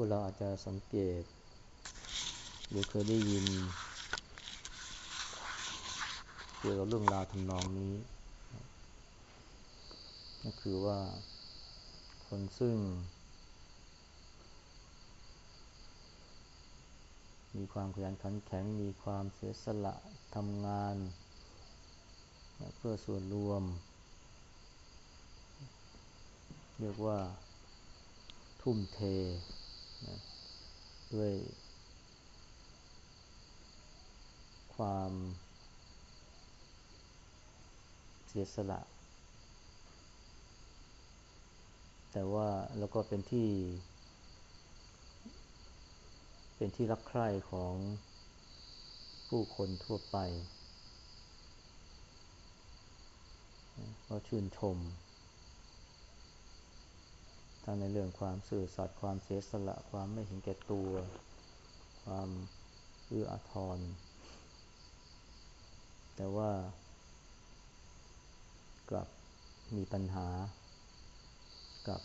วกเราอาจจะสังเกต หรือเคยได้ยิน เกี่ยวกับเรื่องราวทำนองนี้ ก็คือว่าคนซึ่ง มีความขยันขันแข็ง มีความเสียสละทำงาน เพื่อส่วนรวม เรียกว่าทุ่มเท นะด้วยความเสียสละ แต่ว่าแล้วก็เป็นที่ เป็นที่รักใคร่ของผู้คนทั่วไป ก็ชื่นชม ทั้งในเรื่องความสื่อสัตย์ความเสียสละ ความไม่เห็นแก่ตัว ความเอื้ออาทร แต่ว่ากลับมีปัญหากับ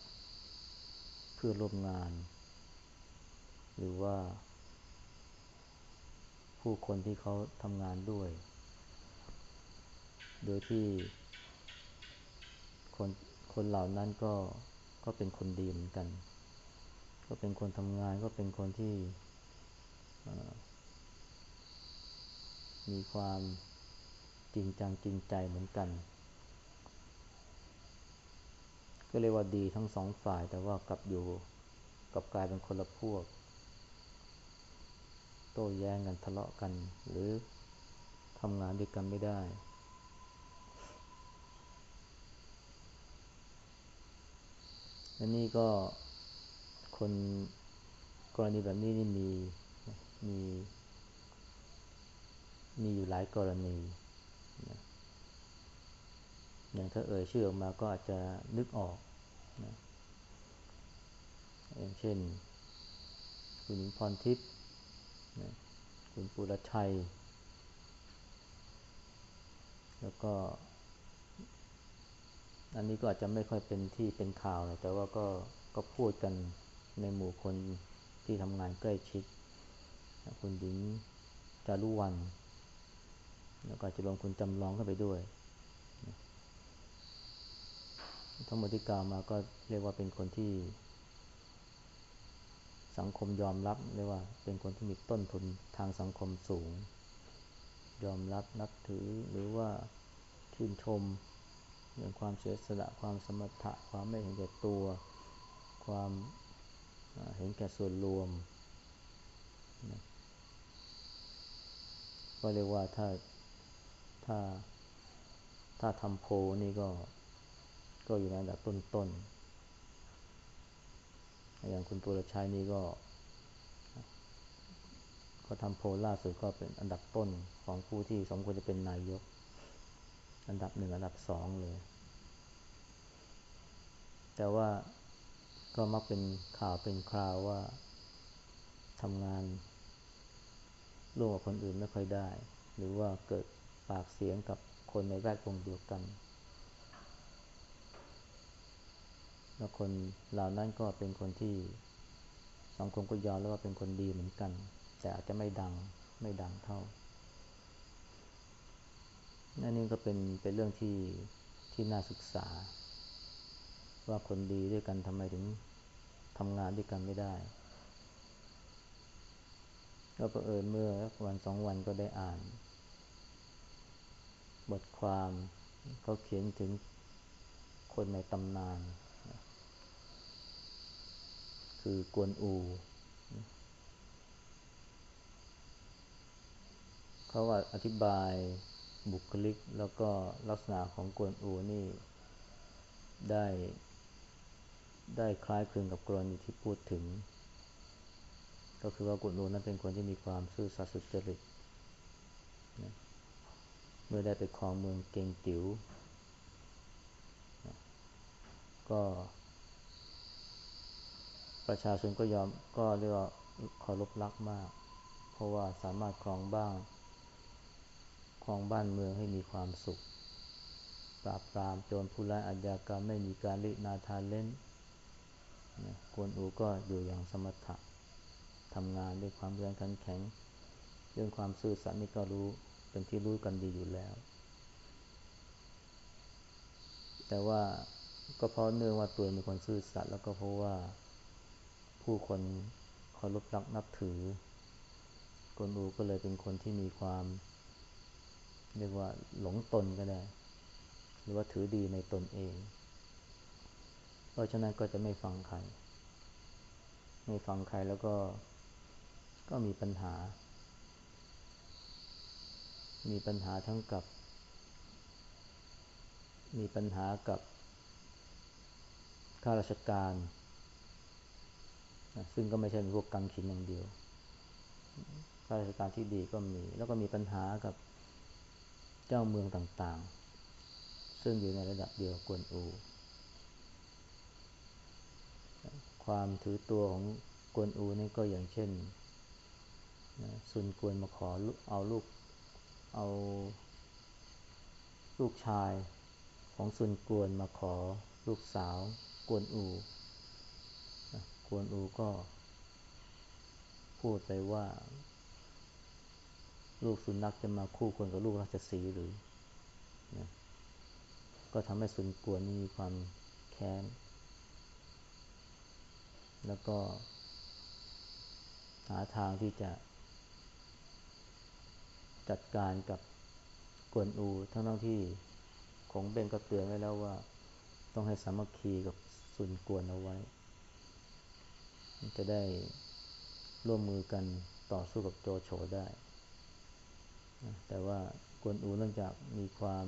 เพื่อร่วมงาน หรือว่า ผู้คนที่เขาทำงานด้วย โดยที่คนคนเหล่านั้นก็ ก็เป็นคนดีเหมือนกัน ก็เป็นคนทำงานก็เป็นคนที่มีความจริงจังจริงใจเหมือนกัน ก็เรียกว่าดีทั้งสองฝ่ายแต่ว่ากลับอยู่กับกลายเป็นคนละพวก โต้แย้งกันทะเลาะกัน หรือทำงานด้วยกันไม่ได้ อันนี้ก็คนกรณีแบบนี้นี่มีมีมีอยู่หลายกรณีนะอย่างถ้าเอ่ยชื่อออกมาก็อาจจะนึกออกนะอย่างเช่น คุณหญิงพรทิพย์นะคุณปุรชัย แล้วก็ อันนี้ก็อาจจะไม่ค่อยเป็นที่เป็นข่าวนะแต่ว่าก็ก็พูดกันในหมู่คนที่ทำงานใกล้ชิด คุณหญิงจารุวัน แล้วก็จะรวมคุณจำลองเข้าไปด้วย ทั้งหมดที่กล่าวมาก็เรียกว่าเป็นคนที่ สังคมยอมรับเรียกว่าเป็นคนที่มีต้นทุนทางสังคมสูง ยอมรับนับถือหรือว่าชื่นชม เรื่องความเสียสละความสมถะความไม่เห็นแก่ตัว ความเห็นแก่ส่วนรวมก็เรียกว่าถ้าถ้าถ้าทำโพนี่ก็ก็อยู่ในอันดับต้นๆ อย่างคุณปุรชัยนี่ก็ ก็ทำโพล่าสุดก็เป็นอันดับต้นของผู้ที่สมควรจะเป็นนายก อันดับหนึ่งอันดับสองเลย แต่ว่าก็มักเป็นข่าวเป็นคราวว่าทำงานร่วมกับคนอื่นไม่ค่อยได้ หรือว่าเกิดปากเสียงกับคนในแวดวงเดียวกัน แล้วคนเหล่านั้นก็เป็นคนที่สังคมก็ยอมแล้วว่าเป็นคนดีเหมือนกัน แต่อาจจะไม่ดังไม่ดังเท่า นั่นนี่ก็เป็นเป็นเรื่องที่ที่น่าศึกษา ว่าคนดีด้วยกันทำไมถึงทำงานด้วยกันไม่ได้ ก็ประเอิญเมื่อวันสองวันก็ได้อ่าน บทความเขาเขียนถึงคนในตำนาน คือกวนอู เขาว่าอธิบาย บุคลิกแล้วก็ลักษณะของกวนอูนี่ ได้ ได้คล้ายคลึงกับกรณีที่พูดถึง ก็คือว่ากวนอูนั้นเป็นคนที่มีความซื่อสัตย์สุจริตนะเมื่อได้ไปครองเมืองเกงจิ๋วก็ ประชาชนก็ยอมก็เรียกว่าเคารพรักมาก เพราะว่าสามารถครองบ้าง ครองบ้านเมืองให้มีความสุข ปราบปรามโจรผู้ร้ายอาญากรรมไม่มีการลินาทานเล่นกวนอูก็อยู่อย่างสมถะทำงานด้วยความเรียนขันแข็ง เรื่องความซื่อสัตย์นี่ก็รู้เป็นที่รู้กันดีอยู่แล้ว แต่ว่าก็เพราะเนื่องว่าตัวมีคนซื่อสัตย์แล้วก็เพราะว่าผู้คนเคารพรักนับถือกวนอูก็เลยเป็นคนที่มีความ เรียกว่าหลงตนก็ได้ หรือว่าถือดีในตนเอง เพราะฉะนั้นก็จะไม่ฟังใคร ไม่ฟังใครแล้วก็ก็มีปัญหา มีปัญหาทั้งกับ มีปัญหากับข้าราชการนะซึ่งก็ไม่ใช่พวกกังขินอย่างเดียว ข้าราชการที่ดีก็มี แล้วก็มีปัญหากับ เจ้าเมืองต่างๆ ซึ่งอยู่ในระดับเดียวกวนอู ความถือตัวของกวนอูนี่ก็อย่างเช่นซุนกวนมาขอเอาลูกเอาลูกชายของซุนกวนมาขอลูกสาวกวนอู กวนอูก็พูดไปว่า ลูกสุนัขจะมาคู่ควรกับลูกราชสีหรือนะก็ทำให้สุนกวนนี่มีความแค้น แล้วก็ หาทางที่จะ จัดการกับกวนอู ทั้งทั้งที่ของเบงก็เตือนไว้แล้วว่า ต้องให้สามัคคีกับสุนกวนเอาไว้ จะได้ร่วมมือกันต่อสู้กับโจโฉได้ แต่ว่ากวนอูเนื่องจากมีความ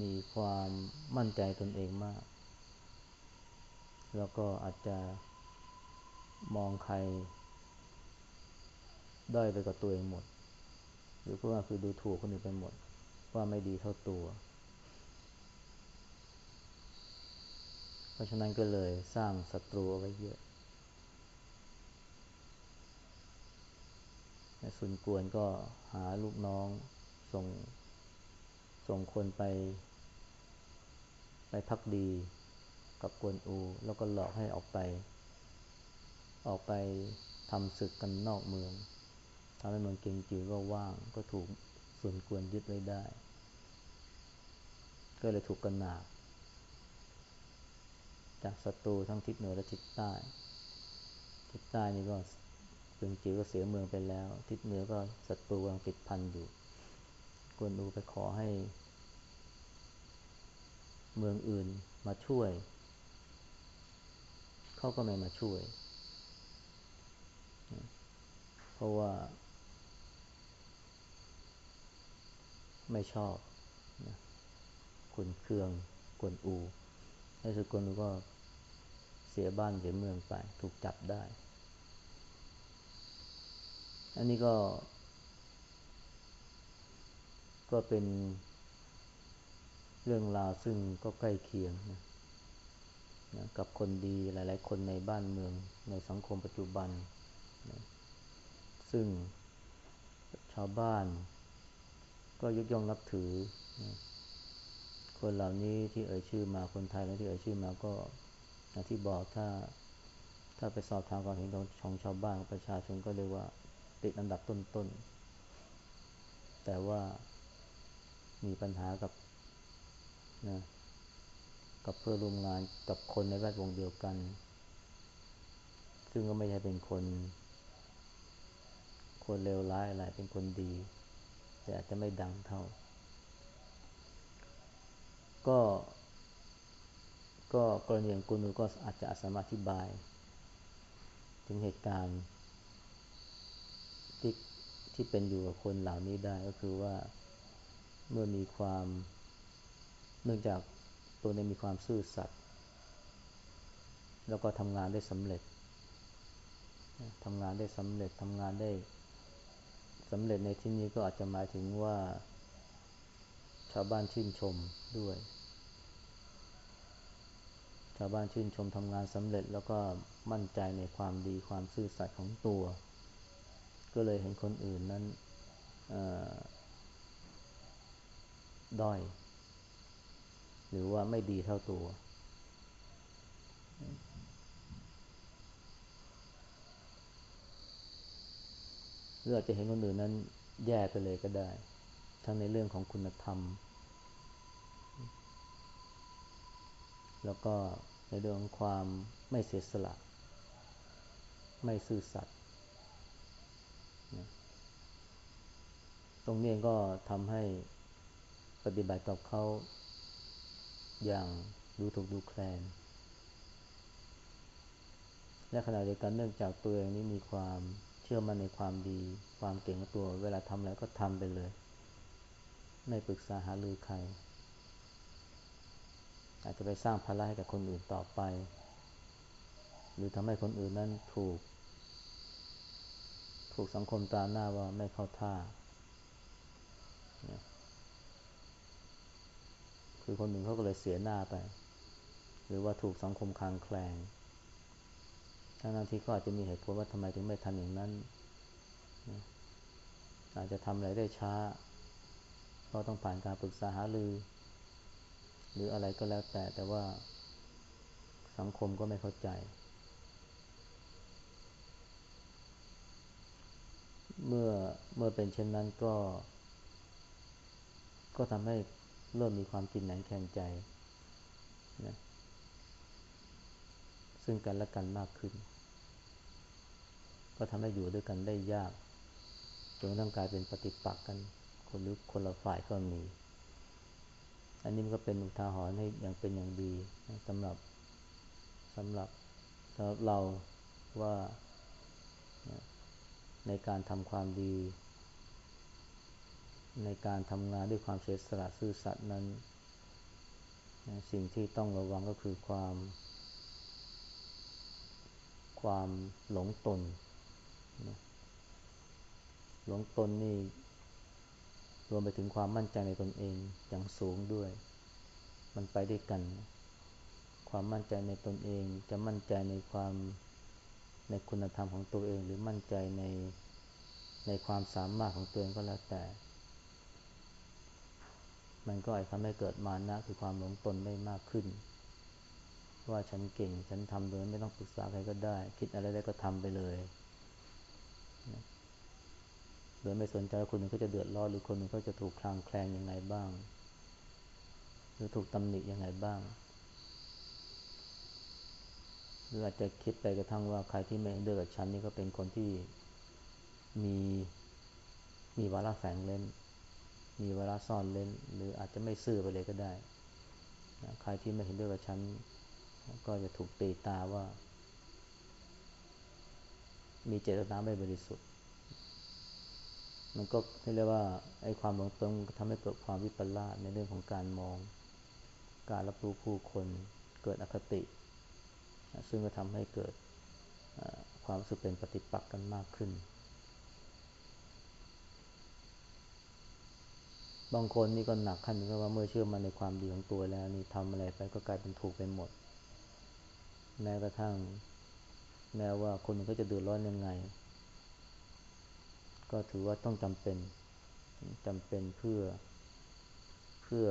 มีความมั่นใจตนเองมาก แล้วก็อาจจะมองใครด้อยไปกับตัวเองหมด หรือพูดว่าคือดูถูกคนอื่นไปหมด ว่าไม่ดีเท่าตัว เพราะฉะนั้นก็เลยสร้างศัตรูเอาไว้เยอะ สุนกวนก็หาลูกน้องส่งส่งคนไป ไปพักดีกับกวนอู แล้วก็หลอกให้ออกไป ออกไปทำศึกกันนอกเมืองทำให้เมืองเกงจือก็ว่างก็ถูกส่วนกวนยึดไว้ได้ ก็เลยถูกกันหนาจากศัตรูทั้งทิศเหนือและทิศใต้ ทิศใต้นี่ก็ เมืองจือก็เสียเมืองไปแล้ว ทิศเหนือก็ศัตรูกำลังติดพันอยู่กวนอูไปขอให้ เมืองอื่นมาช่วย เขาก็ไม่มาช่วย เพราะว่า ไม่ชอบขุนเคืองกวนอูในสุดกวนอูก็เสียบ้านเสียเมืองไป ถูกจับได้ อันนี้ก็ ก็เป็นเรื่องราวซึ่งก็ใกล้เคียงนะนะกับคนดีหลาย ๆ คนในบ้านเมืองในสังคมปัจจุบันนะซึ่งชาวบ้าน ก็ยกย่องนับถือนะคนเหล่านี้ที่เอ่ยชื่อมาคนไทยแล้วที่เอ่ยชื่อมาก็ที่บอกถ้าถ้าไปสอบถามความเห็นของชาวบ้านประชาชนก็เรียกว่า ติดอันดับต้นๆ แต่ว่ามีปัญหากับนะกับเพื่อร่วมงานกับคนในแวดวงเดียวกัน ซึ่งก็ไม่ใช่เป็นคน คนเลวร้ายอะไรเป็นคนดี แต่อาจจะไม่ดังเท่า ก็ก็กรณีองกุนูก็อาจจะสามารถอธิบาย ถึงเหตุการณ์ ที่เป็นอยู่กับคนเหล่านี้ได้ก็คือว่าเมื่อมีความ เนื่องจากตัวนี้มีความซื่อสัตย์แล้วก็ทำงานได้สำเร็จทำงานได้สำเร็จทำงานได้สำเร็จในที่นี้ก็อาจจะหมายถึงว่า ชาวบ้านชื่นชมด้วย ชาวบ้านชื่นชมทำงานสำเร็จแล้วก็มั่นใจในความดีความซื่อสัตย์ของตัว ก็เลยเห็นคนอื่นนั้นด้อย หรือว่าไม่ดีเท่าตัว หรืออาจจะเห็นคนอื่นนั้นแย่ไปเลยก็ได้ ทั้งในเรื่องของคุณธรรม แล้วก็ในเรื่องของความไม่เสียสละ ไม่ซื่อสัตย์ ตรงนี้ก็ทำให้ปฏิบัติกับเขาอย่างดูถูกดูแคลน และขณะเดียวกันเนื่องจากตัวเองนี้มีความเชื่อมั่นในความดี ความเก่งของตัว เวลาทำอะไรก็ทำไปเลย ไม่ปรึกษาหารือใคร อาจจะไปสร้างภาระให้กับคนอื่นต่อไป หรือทำให้คนอื่นนั้นถูก ถูกสังคมตาหน้าว่าไม่เข้าท่า คือคนหนึ่งเขาก็เลยเสียหน้าไป หรือว่าถูกสังคมคางแคลงทั้งนั้นที่ก็อาจจะมีเหตุผลว่าทำไมถึงไม่ทำอย่างนั้น อาจจะทำอะไรได้ช้าเพราะต้องผ่านการปรึกษาหารือ หรืออะไรก็แล้วแต่แต่ว่าสังคมก็ไม่เข้าใจ เมื่อเมื่อเป็นเช่นนั้นก็ ก็ทำให้ เริ่มมีความกินหนังแข่งใจนะซึ่งกันและกันมากขึ้น ก็ทำให้อยู่ด้วยกันได้ยากจนต้องกลายเป็นปฏิปักษ์กัน คนหรือคนละฝ่ายก็มี อันนี้มันก็เป็นอุทาหรณ์ให้อย่างเป็นอย่างดีสำหรับสำหรับสำหรับเราว่าในการทำความดี ในการทำงานด้วยความเสียสละซื่อสัตย์นั้น สิ่งที่ต้องระวังก็คือความ ความหลงตน หลงตนนี่รวมไปถึงความมั่นใจในตนเองอย่างสูงด้วย มันไปด้วยกัน ความมั่นใจในตนเองจะมั่นใจในความในคุณธรรมของตัวเอง หรือมั่นใจในในความสามารถของตัวเองก็แล้วแต่ มันก็อาจทำให้เกิดมานะคือความหลงตนได้มากขึ้น ว่าฉันเก่งฉันทำโดยไม่ต้องปรึกษาใครก็ได้ คิดอะไรได้ก็ทำไปเลยโดยไม่สนใจคนหนึ่งเขาจะเดือดร้อนหรือคนหนึ่งเขาจะถูกคลางแคลงยังไงบ้าง หรือถูกตำหนิยังไงบ้างหรืออาจจะคิดไปกระทั่งว่าใครที่ไม่เห็นด้วยกับฉันนี่ก็เป็นคนที่มีมีวาระแฝงเล่น มีเวลาซ่อนเล่นหรืออาจจะไม่ซื่อไปเลยก็ได้ใครที่ไม่เห็นด้วยกับฉัน ก็จะถูกตีตาว่า มีเจตนาไม่บริสุทธิ์ มันก็เรียกว่าไอ้ความหลงตรงทำให้เกิดความวิปลาสในเรื่องของการมอง การรับรู้ผู้คนเกิดอคติ ซึ่งก็ทำให้เกิดความรู้สึกเป็นปฏิปักษ์กันมากขึ้น บางคนนี่ก็หนักขั้นถึงว่าเมื่อเชื่อมันในความดีของตัวแล้วนี่ทำอะไรไปก็กลายเป็นถูกไปหมด แม้กระทั่ง แม้ว่าคนก็จะเดือดร้อนยังไง ก็ถือว่าต้องจำเป็นจำเป็นเพื่อเพื่อ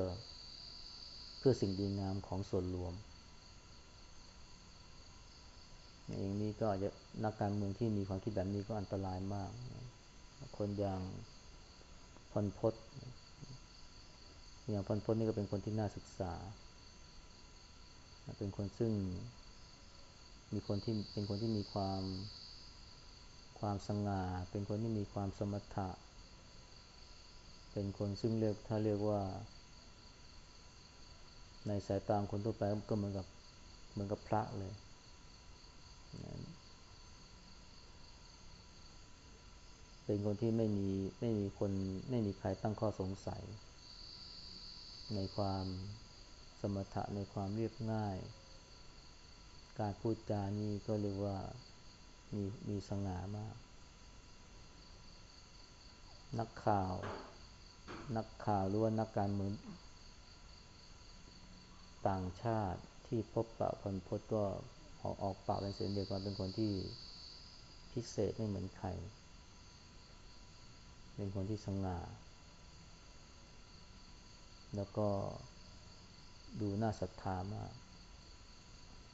เพื่อสิ่งดีงามของส่วนรวมอย่างนี้ก็จะนักการเมืองที่มีความคิดแบบนี้ก็อันตรายมาก คนอย่างพลพศ อย่างพันพจน์นี่ก็เป็นคนที่น่าศึกษา เป็นคนซึ่งมีคนที่เป็นคนที่มีความความสง่า เป็นคนที่มีความสมถะ เป็นคนซึ่งเรียกถ้าเรียกว่า ในสายตาคนทั่วไปก็เหมือนกับเหมือนกับพระเลย เป็นคนที่ไม่มีไม่มีคนไม่มีใครตั้งข้อสงสัย ในความสมถะในความเรียบง่าย การพูดจานี่ก็เรียกว่ามีมีสง่ามาก นักข่าว นักข่าวหรือว่านักการเมืองต่างชาติที่พบปะพันพจน์ก็ออกออกปากเป็นเสียงเดียวกันเป็นคนที่พิเศษไม่เหมือนใคร เป็นคนที่สง่า แล้วก็ดูน่าศรัทธามาก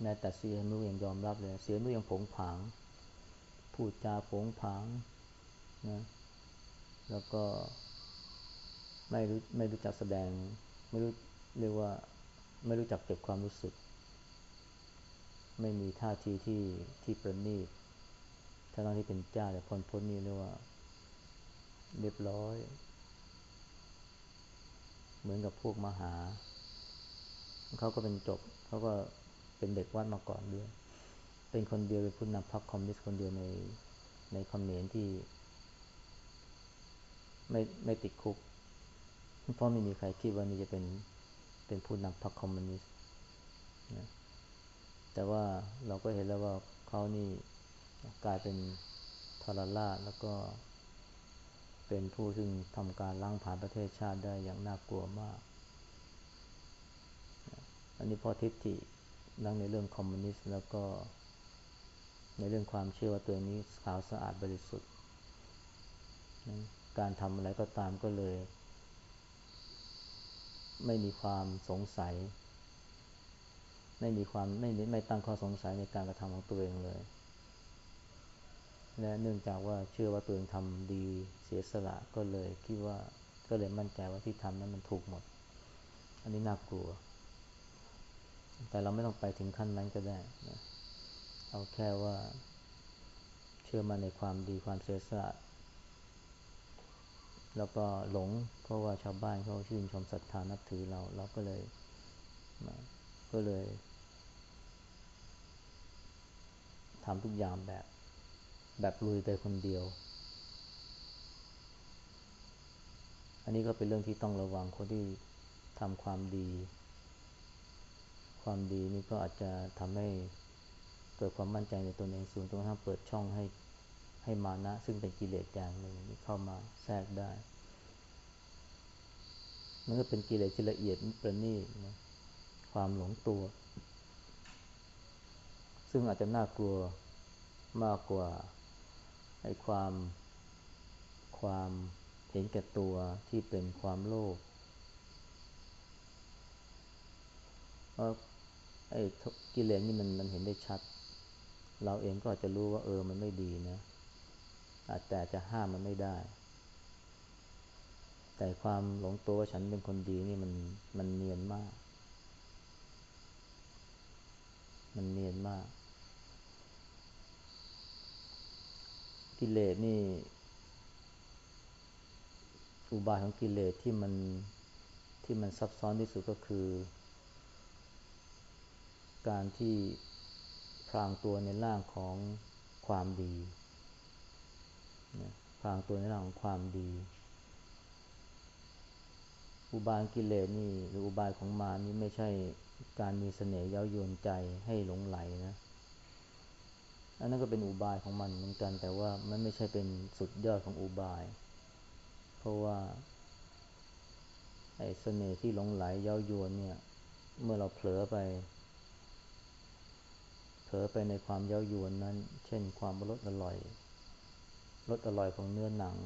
แม้แต่เสียนุยังยอมรับเลย เสียนุยังผงผาง พูดจาผงผางนะ แล้วก็ไม่รู้ไม่รู้จักแสดง ไม่รู้เรียกว่า ไม่รู้จักเก็บความรู้สึก ไม่มีท่าทีที่ที่ประณีตทั้งที่เป็นเจ้าแต่พลพ้นนี่เรียกว่า เรียบร้อย เหมือนกับพวกมหา เขาก็เป็นจบ เขาก็เป็นเด็กวัดมาก่อนด้วย เป็นคนเดียวเป็นผู้นำพรรคคอมมิวนิสต์คนเดียวในในคอมเมนที่ ไม่ไม่ติดคุก เพราะไม่มีใครคิดว่านี่จะเป็นเป็นผู้นำพรรคคอมมิวนิสต์นะแต่ว่าเราก็เห็นแล้วว่าเขานี่กลายเป็นทรราชแล้วก็ เป็นผู้ซึ่งทำการล้างผ่านประเทศชาติได้อย่างน่ากลัวมาก อันนี้พอทิฏฐินั่งในเรื่องคอมมิวนิสต์แล้วก็ในเรื่องความเชื่อว่าตัวนี้ขาวสะอาดบริสุทธิ์ การทำอะไรก็ตามก็เลย ไม่มีความสงสัย ไม่มีความไม่ไม่ตั้งข้อสงสัยในการกระทำของตัวเองเลย และเนื่องจากว่าเชื่อว่าตัวเองทำดีเสียสละก็เลยคิดว่าก็เลยมั่นใจว่าที่ทำนั้นมันถูกหมด อันนี้น่ากลัว แต่เราไม่ต้องไปถึงขั้นนั้นก็ได้นะเอาแค่ว่า เชื่อมาในความดีความเสียสละแล้วก็หลงเพราะว่าชาวบ้านเขาชื่นชมศรัทธานับถือเรา เราก็เลยก็เลยทำทุกอย่างแบบ แบบลุยไปคนเดียว อันนี้ก็เป็นเรื่องที่ต้องระวังคนที่ทำความดี ความดีนี่ก็อาจจะทำให้เกิดความมั่นใจในตนเองสูงจนกระทั่งเปิดช่องให้ให้มานะ ซึ่งเป็นกิเลสอย่างหนึ่งเข้ามาแทรกได้ มันก็เป็นกิเลสที่ละเอียดประณีตนะความหลงตัว ซึ่งอาจจะน่ากลัวมากกว่า ไอ้ความความเห็นแก่ตัวที่เป็นความโลภเพราะไอ้กิเลสนี่มันมันเห็นได้ชัด เราเองก็อาจจะรู้ว่าเออมันไม่ดีนะอาจแต่จะห้ามมันไม่ได้ แต่ความหลงตัวว่าฉันเป็นคนดีนี่มันมันเนียนมาก มันเนียนมาก กิเลสนี่ อุบายของกิเลสที่มันที่มันซับซ้อนที่สุดก็คือ การที่พรางตัวในร่างของความดีพรางตัวในร่างของความดี อุบายกิเลสนี่หรืออุบายของมานี่ไม่ใช่การมีเสน่ห์เย้ายวนใจให้หลงไหลนะ อันนั้นก็เป็นอุบายของมันเหมือนกัน แต่ว่ามันไม่ใช่เป็นสุดยอดของอุบาย เพราะว่าไอ้เสน่ห์ที่หลงไหลเย้ายวนเนี่ย เมื่อเราเผลอไป เผลอไปในความเย้ายวนนั้น เช่นความรสอร่อยรสอร่อยของเนื้อหนัง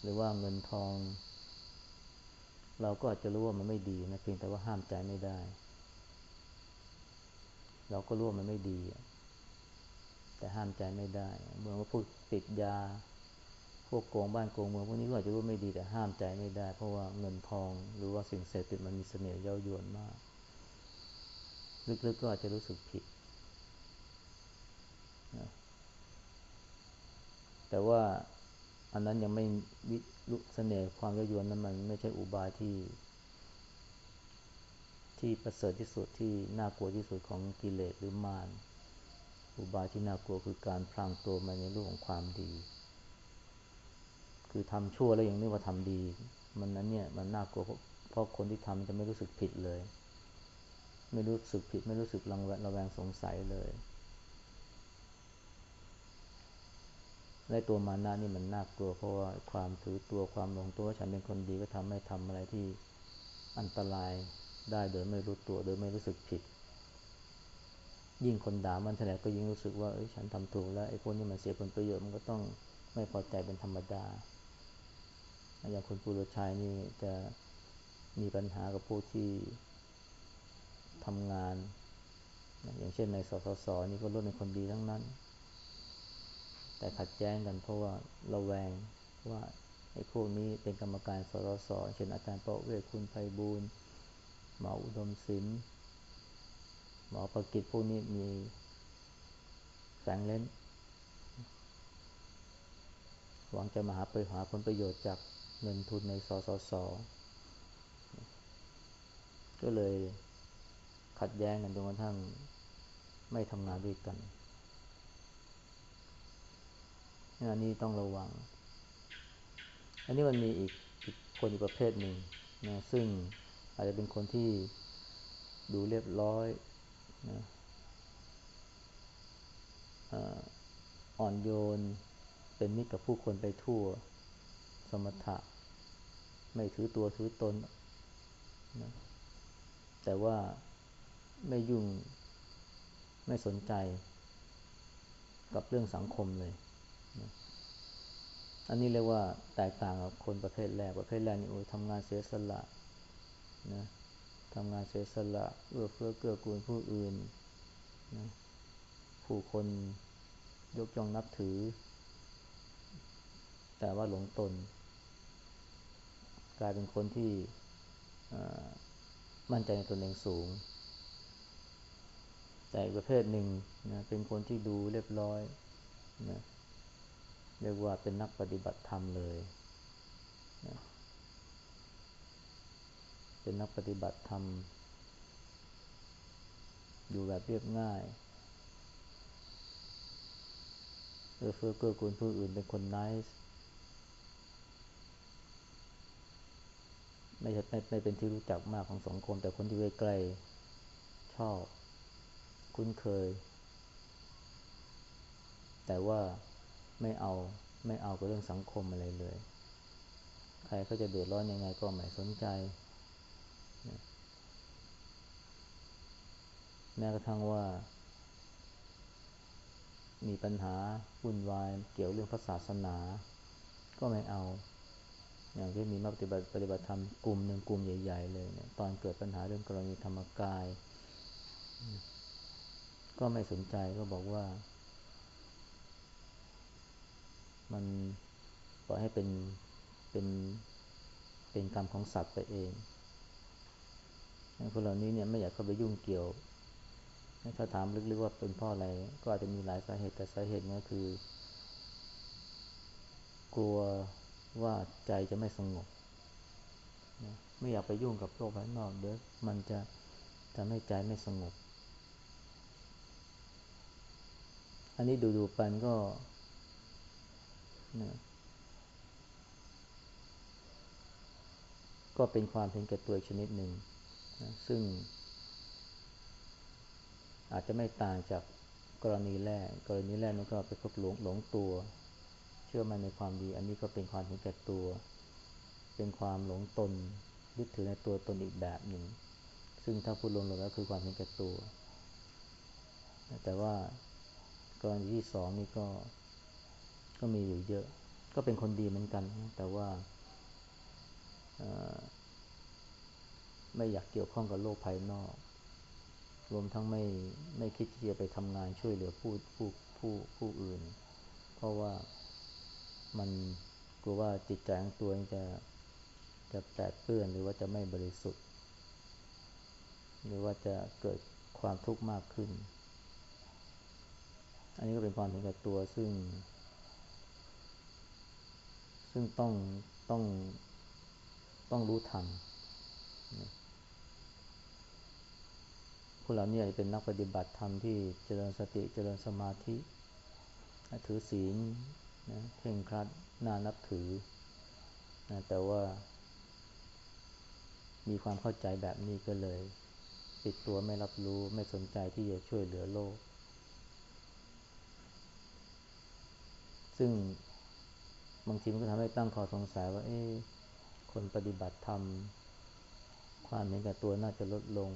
หรือว่าเงินทอง เราก็อาจจะรู้ว่ามันไม่ดีนะเพียงแต่ว่าห้ามใจไม่ได้ เราก็รู้ว่ามันไม่ดี แต่ห้ามใจไม่ได้เมื่อว่าพวกติดยา พวกโกงบ้านโกงเมืองพวกนี้ก็อาจจะรู้ไม่ดีแต่ห้ามใจไม่ได้ เพราะว่าเงินทองหรือว่าสิ่งเสพติดมันมีเสน่ห์เย้ายวนมาก ลึกๆก็อาจจะรู้สึกผิดแต่ว่าอันนั้นยังไม่วิเสน่ห์ความเย้ายวนนั้นมันไม่ใช่อุบายที่ ที่ประเสริฐที่สุดที่น่ากลัวที่สุดของกิเลสหรือมารอุบายที่น่ากลัวคือการพลางตัวมาในรูปของความดี คือทำชั่วแล้วยังนึกว่าทำดี มันนั้นเนี่ยมันน่ากลัวเพราะคนที่ทำจะไม่รู้สึกผิดเลย ไม่รู้สึกผิด ไม่รู้สึกระแวงระแวงสงสัยเลยในตัวมานานี่มันน่ากลัวเพราะว่าความถือตัวความหลงตัวฉันเป็นคนดีก็ทำให้ทำอะไรที่อันตราย ได้โดยไม่รู้ตัวโดยไม่รู้สึกผิด ยิ่งคนด่ามันแถลก็ยิ่งรู้สึกว่าเอ้ยฉันทำถูกแล้วไอ้พวกนี้มันเสียผลประโยชน์มันก็ต้องไม่พอใจเป็นธรรมดาอย่างคนปุโรชัยนี่จะมีปัญหากับผู้ที่ทำงาน อย่างเช่นในสสสนี่ก็ล้วนเป็นคนดีทั้งนั้น แต่ขัดแย้งกันเพราะว่าเราแวงว่าไอ้พวกนี้เป็นกรรมการสสสเช่นอาจารย์เปาะเวทคุณไพบูล หมออุดมศิลป์หมอประกิตพวกนี้มีแสงเล่นหวังจะมาหาไปหาผลประโยชน์จากเงินทุนในสสส ก็เลยขัดแย้งกันจนกระทั่งไม่ทำงานด้วยกันอันนี้ต้องระวัง อันนี้มันมีอีกอีกคนอีกประเภทหนึ่งนะซึ่ง อาจจะเป็นคนที่ดูเรียบร้อยนะอ่อนโยน เป็นมิตรกับผู้คนไปทั่ว สมถะ ไม่ถือตัวถือตนนะแต่ว่าไม่ยุ่งไม่สนใจกับเรื่องสังคมเลยนะอันนี้เรียกว่าแตกต่างกับคนประเภทแรก ประเภทแรกนี่โอ้ยทำงานเสียสละ นะทำงานเสียสละเอื้อเฟื้อเกื้อกูลผู้อื่นนะผู้คนยกย่องนับถือ แต่ว่าหลงตน กลายเป็นคนที่มั่นใจในตนเองสูง แต่อีกประเภทหนึ่งนะเป็นคนที่ดูเรียบร้อยนะเรียกว่าเป็นนักปฏิบัติธรรมเลยนะ เป็นนักปฏิบัติธรรม อยู่แบบเรียบง่ายเออเฟื่อเกื้อกูลผู้อื่นเป็นคนนิสไม่ใช่ไม่ไม่เป็นที่รู้จักมากของสังคม แต่คนที่ใกล้ๆชอบ คุ้นเคย แต่ว่าไม่เอาไม่เอากับเรื่องสังคมอะไรเลย ใครเขาจะเดือดร้อนยังไงก็ไม่สนใจ แม้กระทั่งว่า มีปัญหาวุ่นวายเกี่ยวเรื่องพระศาสนา ก็ไม่เอา อย่างที่มีมาปฏิบัติปฏิบัติธรรมกลุ่มหนึ่งกลุ่มใหญ่ ๆ เลยเนี่ยตอนเกิดปัญหาเรื่องกรณีธรรมกาย ก็ไม่สนใจก็บอกว่า มันปล่อยให้เป็นเป็นเป็นกรรมของสัตว์ไปเองคนเหล่านี้เนี่ยไม่อยากเข้าไปยุ่งเกี่ยว ถ้าถามลึกๆว่าเป็นเพราะอะไร ก็อาจจะมีหลายสาเหตุแต่สาเหตุนี้คือ กลัวว่าใจจะไม่สงบ ไม่อยากไปยุ่งกับโลกภายนอกเดี๋ยวมันจะทำให้ใจไม่สงบ อันนี้ดูๆปันก็นะก็เป็นความเห็นแก่ตัวชนิดหนึ่งนะซึ่ง อาจจะไม่ต่างจากกรณีแรก กรณีแรกนั่นก็ไปพบหลงหลงตัว เชื่อมันในความดี อันนี้ก็เป็นความเห็นแก่ตัว เป็นความหลงตนยึดถือในตัวตนอีกแบบหนึ่ง ซึ่งถ้าพูดรวมๆแล้วคือความเห็นแก่ตัว แต่ว่ากรณีที่สองนี่ก็ก็มีอยู่เยอะ ก็เป็นคนดีเหมือนกัน แต่ว่าไม่อยากเกี่ยวข้องกับโลกภายนอก รวมทั้งไม่ไม่คิดที่จะไปทำงานช่วยเหลือผู้ผู้ผู้ผู้อื่น เพราะว่ามันกลัวว่าจิตใจของตัวจะจะแปดเปื้อนหรือว่าจะไม่บริสุทธิ์ หรือว่าจะเกิดความทุกข์มากขึ้น อันนี้ก็เป็นความเห็นแก่ตัวซึ่ง ซึ่งต้องต้องต้องรู้ทันพ วกเราเนี่ยเป็นนักปฏิบัติธรรมที่เจริญสติเจริญสมาธิ ถือศีลนะเพ่งครัดน่านับถือนะแต่ว่า มีความเข้าใจแบบนี้ก็เลย ปิดตัวไม่รับรู้ไม่สนใจที่จะช่วยเหลือโลก ซึ่งบางทีมันก็ทำให้ตั้งข้อสงสัยว่า เอ๊คนปฏิบัติธรรม ความเห็นแก่ตัวน่าจะลดลง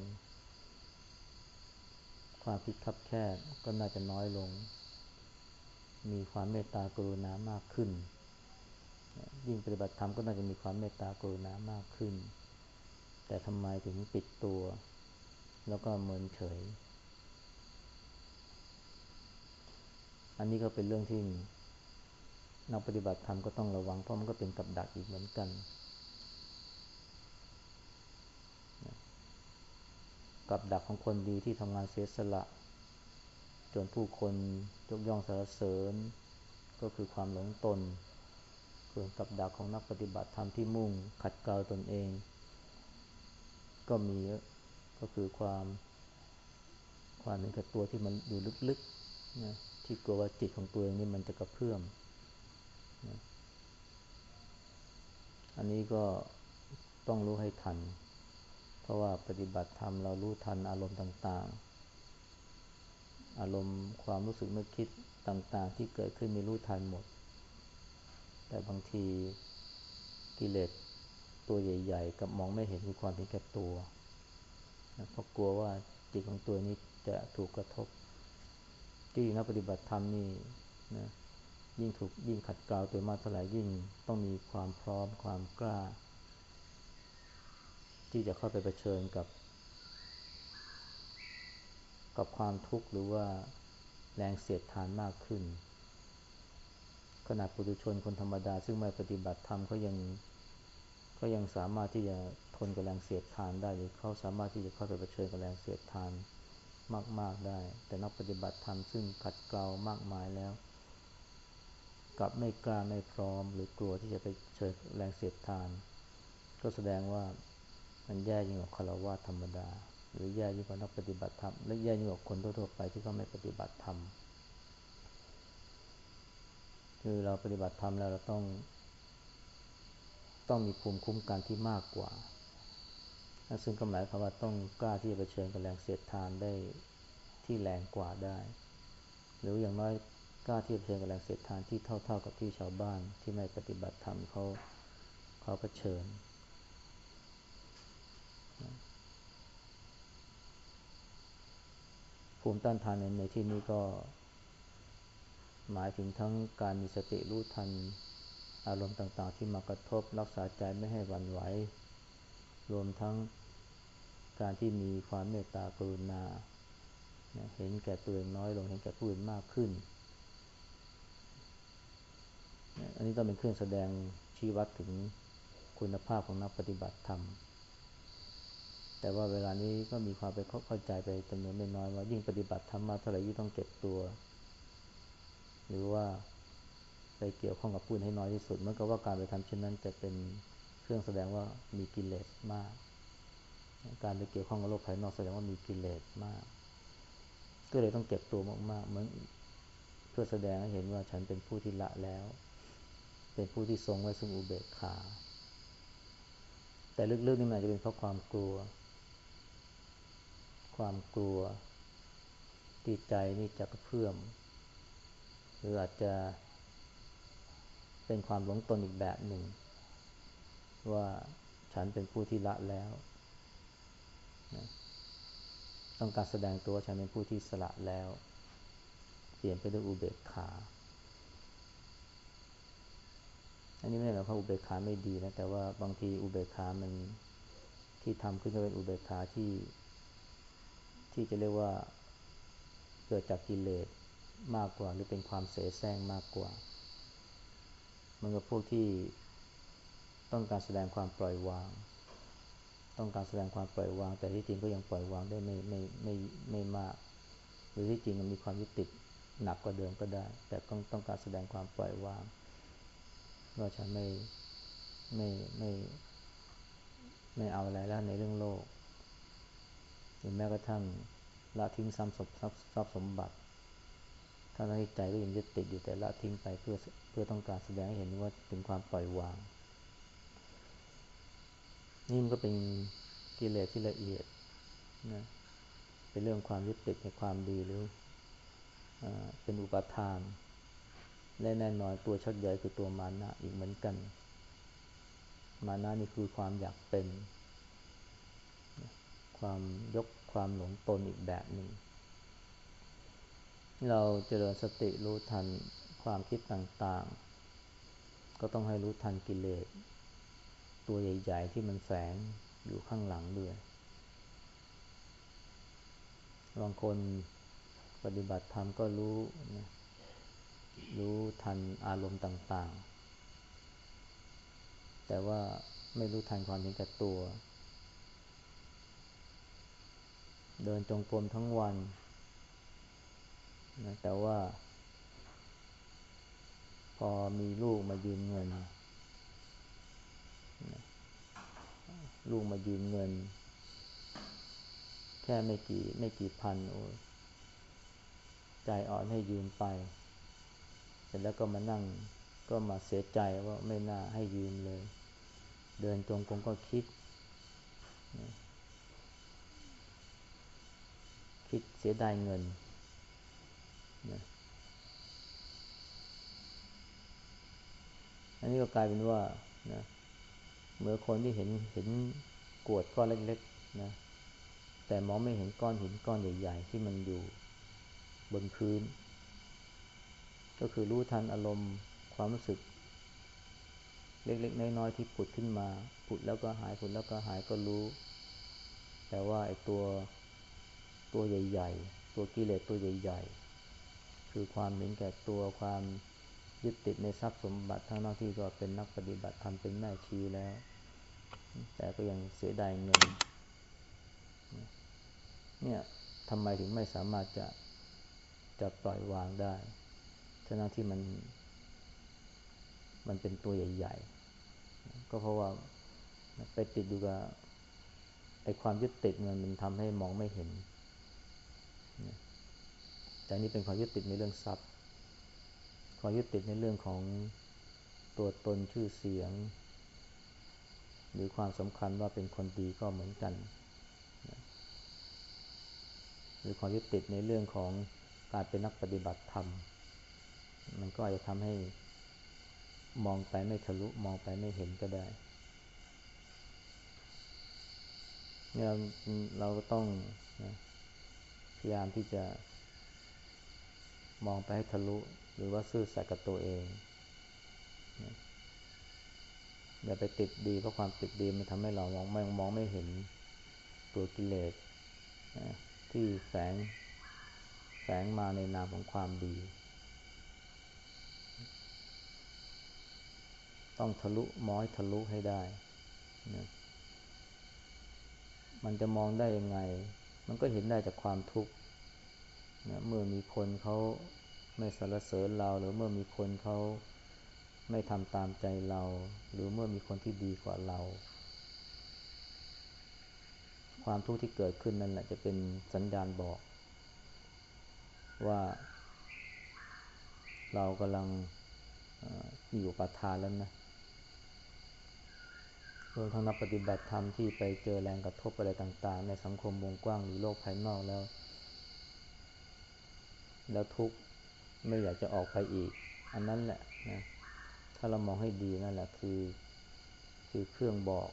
ความคิดคับแคบก็น่าจะน้อยลง มีความเมตตากรุณามากขึ้น ยิ่งปฏิบัติธรรมก็น่าจะมีความเมตตากรุณามากขึ้น แต่ทำไมถึงปิดตัว แล้วก็เมินเฉย อันนี้ก็เป็นเรื่องที่นักปฏิบัติธรรมก็ต้องระวังเพราะมันก็เป็นกับดักอีกเหมือนกัน กับดักของคนดีที่ทำงานเสียสละ จนผู้คนยกย่องสรรเสริญ ก็คือความหลงตนส่วนกับดักของนักปฏิบัติธรรมที่มุ่งขัดเกลาตนเอง ก็มีก็คือความ ความเป็นกับตัวที่มันอยู่ลึกๆนะที่กลัวว่าจิตของตัวเองนี่มันจะกระเพื่อมนะอันนี้ก็ต้องรู้ให้ทัน เพราะว่าปฏิบัติธรรมเรารู้ทันอารมณ์ต่างๆ อารมณ์ความรู้สึกนึกคิดต่างๆ ที่เกิดขึ้นมีรู้ทันหมด แต่บางทีกิเลสตัวใหญ่ ๆ กับมองไม่เห็นคือความเป็นแก่ตัวนะเพราะกลัวว่าจิตของตัวนี้จะถูกกระทบ ที่นักปฏิบัติธรรมนี่นะยิ่งถูกยิ่งขัดเกลาตัวมากเท่าไหร่ยิ่งต้องมีความพร้อมความกล้า ที่จะเข้าไปเผชิญกับ กับความทุกข์หรือว่าแรงเสียดทานมากขึ้น ขนาดปุถุชนคนธรรมดา ซึ่งไม่ปฏิบัติธรรมเขายังก็ยังสามารถที่จะทนกับแรงเสียดทานได้ หรือเขาสามารถที่จะเข้าไปเผชิญกับแรงเสียดทานมาก ๆได้ แต่นักปฏิบัติธรรมซึ่งขัดเกลามากมายแล้วกลับไม่กล้าไม่พร้อม หรือกลัวที่จะไปเชิญแรงเสียดทาน ก็แสดงว่า มันแย่ยิ่งกว่าคารวะธรรมดา หรือแย่ยิ่งกว่านักปฏิบัติธรรมและแย่ยิ่งกว่าคนทั่วๆไปที่เขาไม่ปฏิบัติธรรมคือเราปฏิบัติธรรมแล้วเราต้อง ต้องมีภูมิคุ้มกันที่มากกว่า ซึ่งก็หมายความว่าต้องกล้าที่จะไปเชิญกับแรงเสียดทานได้ที่แรงกว่าได้ หรืออย่างน้อยกล้าที่จะเผชิญกับแรงเสียดทานที่เท่า ๆ กับที่ชาวบ้านที่ไม่ปฏิบัติธรรมเขาเขาเผชิญ ภูมิต้านทานในในที่นี้ก็หมายถึงทั้งการมีสติรู้ทัน อารมณ์ต่างๆ ที่มากระทบรักษาใจไม่ให้หวั่นไหว รวมทั้งการที่มีความเมตตากรุณา เห็นแก่ตัวเองน้อยลง เห็นแก่ผู้อื่นมากขึ้น อันนี้ต้องเป็นเครื่องแสดงชี้วัดถึงคุณภาพของนักปฏิบัติธรรม แต่ว่าเวลานี้ก็มีความไปเข้าใจไปจำนวนไม่น้อยว่ายิ่งปฏิบัติธรรมมาเท่าไหร่ยิ่งต้องเก็บตัว หรือว่าไปเกี่ยวข้องกับผู้อื่นให้น้อยที่สุดเมื่อกับว่าการไปทำเช่นนั้นจะเป็นเครื่องแสดงว่ามีกิเลสมาก การไปเกี่ยวข้องกับโลกภายนอกแสดงว่ามีกิเลสมาก ก็เลยต้องเก็บตัวมากๆเหมือนเพื่อแสดงให้เห็นว่าฉันเป็นผู้ที่ละแล้ว เป็นผู้ที่ทรงไว้ซึ่งอุเบกขา แต่ลึกๆนี่มันจะเป็นเพราะความกลัว ความกลัวตีใจนี่จะกระเพื่อม หรืออาจจะเป็นความหลงตนอีกแบบหนึ่ง ว่าฉันเป็นผู้ที่ละแล้วนะต้องการแสดงตัวฉันเป็นผู้ที่สละแล้ว เปลี่ยนไปด้วยอุเบกขา อันนี้ไม่ได้หมายความอุเบกขาไม่ดีนะ แต่ว่าบางทีอุเบกขามันที่ทำขึ้นก็เป็นอุเบกขาที่ ที่จะเรียกว่าเกิดจากกิเลสมากกว่า หรือเป็นความเสแสร้งมากกว่า มันก็พวกที่ต้องการแสดงความปล่อยวาง ต้องการแสดงความปล่อยวาง แต่ที่จริงก็ยังปล่อยวางได้ไม่ไม่ไม่ไม่มาก หรือที่จริงมันมีความยึดติดหนักกว่าเดิมก็ได้ แต่ต้องต้องการแสดงความปล่อยวางว่าฉันไม่ไม่ไม่ไม่เอาอะไรแล้วในเรื่องโลก รือแม้กระทั่งละทิ้งซ้ำสทรัพย์สมบัติ ถ้าในใจก็ยังยึดติดอยู่แต่ละทิ้งไปเพื่อเพื่อต้องการแสดงให้เห็นว่าถึงความปล่อยวาง นี่มันก็เป็นกิเลสที่ละเอียดนะเป็นเรื่องความยึดติดในความดีหรืออเป็นอุปทานและแน่นอนตัวชักใหญ่คือตัวมานะอีกเหมือนกัน มานะนี่คือความอยากเป็น ความยก ความหลงตนอีกแบบหนึ่ง เราเจริญสติรู้ทันความคิดต่างๆ ก็ต้องให้รู้ทันกิเลส ตัวใหญ่ ๆ ที่มันแฝงอยู่ข้างหลังด้วยบางคนปฏิบัติธรรมก็รู้นะรู้ทันอารมณ์ต่างๆ แต่ว่าไม่รู้ทันความเห็นแก่ตัว เดินจงกรมทั้งวันนะแต่ว่า พอมีลูกมายืมเงินลูกมายืมเงิน แค่ไม่กี่ไม่กี่พันโอ้ใจอ่อนให้ยืมไป เสร็จแล้วก็มานั่งก็มาเสียใจว่าไม่น่าให้ยืมเลย เดินจงกรมก็คิด คิดเสียดายเงินนะอันนี้ก็กลายเป็นว่านะเมื่อคนที่เห็นเห็นกวดก้อนเล็กๆนะแต่มองไม่เห็นก้อนหินก้อนใหญ่ ๆ ที่มันอยู่บนพื้น ก็คือรู้ทันอารมณ์ความรู้สึก เล็กๆ น้อยๆที่ผุดขึ้นมาผุดแล้วก็หายผุดแล้วก็หายก็รู้ แต่ว่าไอ้ตัว ตัวใหญ่ ๆ ตัวกิเลสตัวใหญ่ ๆ คือความเห็นแก่ตัวความยึดติดในทรัพย์สมบัติทั้งนอกที่ก็เป็นนักปฏิบัติธรรมเป็นแม่ชีแล้ว แต่ก็ยังเสียดายเงินเนี่ยทำไมถึงไม่สามารถจะจะปล่อยวางได้ทั้งที่มัน มันเป็นตัวใหญ่ ๆ ก็เพราะว่าไปติดอยู่กับไอความยึดติดมันมันทำให้มองไม่เห็น แต่นี่เป็นความยึดติดในเรื่องทรัพย์ ความยึดติดในเรื่องของตัวตนชื่อเสียง หรือความสำคัญว่าเป็นคนดีก็เหมือนกัน หรือความยึดติดในเรื่องของการเป็นนักปฏิบัติธรรม มันก็อาจจะทำให้มองไปไม่ทะลุมองไปไม่เห็นก็ได้เนี่ยเราก็ต้องนะพยายามที่จะ มองไปให้ทะลุ หรือว่าซื่อสัตย์กับตัวเอง อย่าไปติดดีเพราะความติดดีมันทำให้เรามองไม่มองไม่เห็นตัวกิเลสที่แฝงแฝงมาในนามของความดี ต้องทะลุม้อยทะลุให้ได้นะมันจะมองได้ยังไง มันก็เห็นได้จากความทุกข์ นะเมื่อมีคนเขาไม่สรรเสริญเรา หรือเมื่อมีคนเขาไม่ทำตามใจเรา หรือเมื่อมีคนที่ดีกว่าเรา ความทุกข์ที่เกิดขึ้นนั่นแหละจะเป็นสัญญาณบอก ว่า เรากำลังมีอุปทานแล้วนะรวมทั้งนักปฏิบัติธรรมที่ไปเจอแรงกระทบอะไรต่าง ๆ ในสังคมวงกว้างหรือโลกภายนอกแล้ว แล้วทุกข์ไม่อยากจะออกไปอีก อันนั้นแหละนะถ้าเรามองให้ดีนั่นแหละคือ คือเครื่องบอก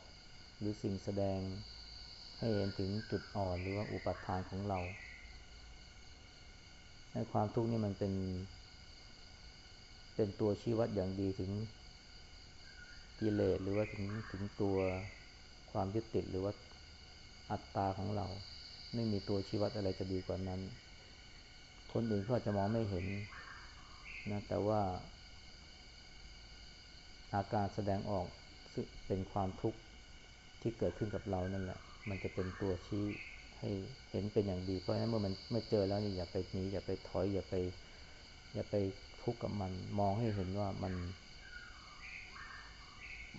หรือสิ่งแสดงให้เห็นถึงจุดอ่อนหรือว่าอุปทานของเราในความทุกข์นี่มันเป็น เป็นตัวชี้วัดอย่างดีถึงกิเลสหรือว่าถึงถึงตัวความยึดติดหรือว่าอัตตาของเรา ไม่มีตัวชี้วัดอะไรจะดีกว่านั้น คนอื่นเขาจะมองไม่เห็นนะแต่ว่า อาการแสดงออกซึ่งเป็นความทุกข์ที่เกิดขึ้นกับเรานั่นแหละ มันจะเป็นตัวชี้ให้เห็นเป็นอย่างดี เพราะฉะนั้นเมื่อมันเมื่อเจอแล้วนี่อย่าไปหนีอย่าไปถอยอย่าไป อย่าไปทุกข์กับมันมองให้เห็นว่ามัน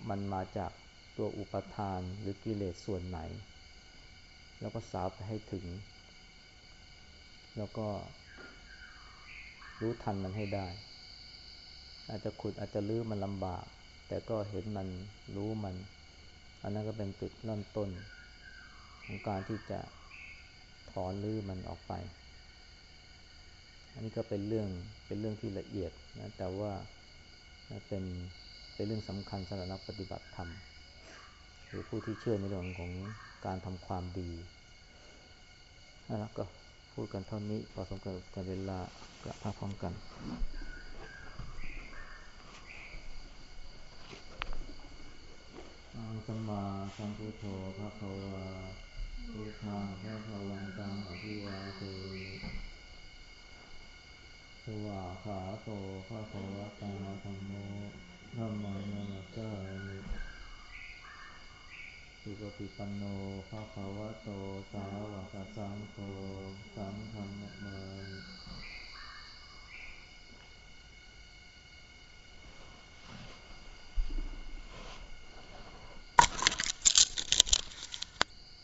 มันมาจากตัวอุปทานหรือกิเลสส่วนไหน แล้วก็สาวไปให้ถึง แล้วก็ รู้ทันมันให้ได้ อาจจะขุดอาจจะลื้อมันลำบาก แต่ก็เห็นมันรู้มัน อันนั้นก็เป็นจุดเริ่มต้น ของการที่จะถอนลื้อมันออกไป อันนี้ก็เป็นเรื่องเป็นเรื่องที่ละเอียดนะแต่ว่าเป็นเป็นเรื่องสำคัญสำหรับนักปฏิบัติธรรมหรือผู้ที่เชื่อในเรื่องของการทำความดีแล้วก็ พูดกันเท่านี้พอสมกับเวลากระพักพร้อมกันสัมมาสัมพุทโธพระภวาพุทธังพระภวันตังอภิวาเทสวาขาโตภะคะวะตาธัมโมธัมมังนัมัสสามิ สุปฏิปันโนภาภวะโต สาวกสังโฆ สังฆัมมัง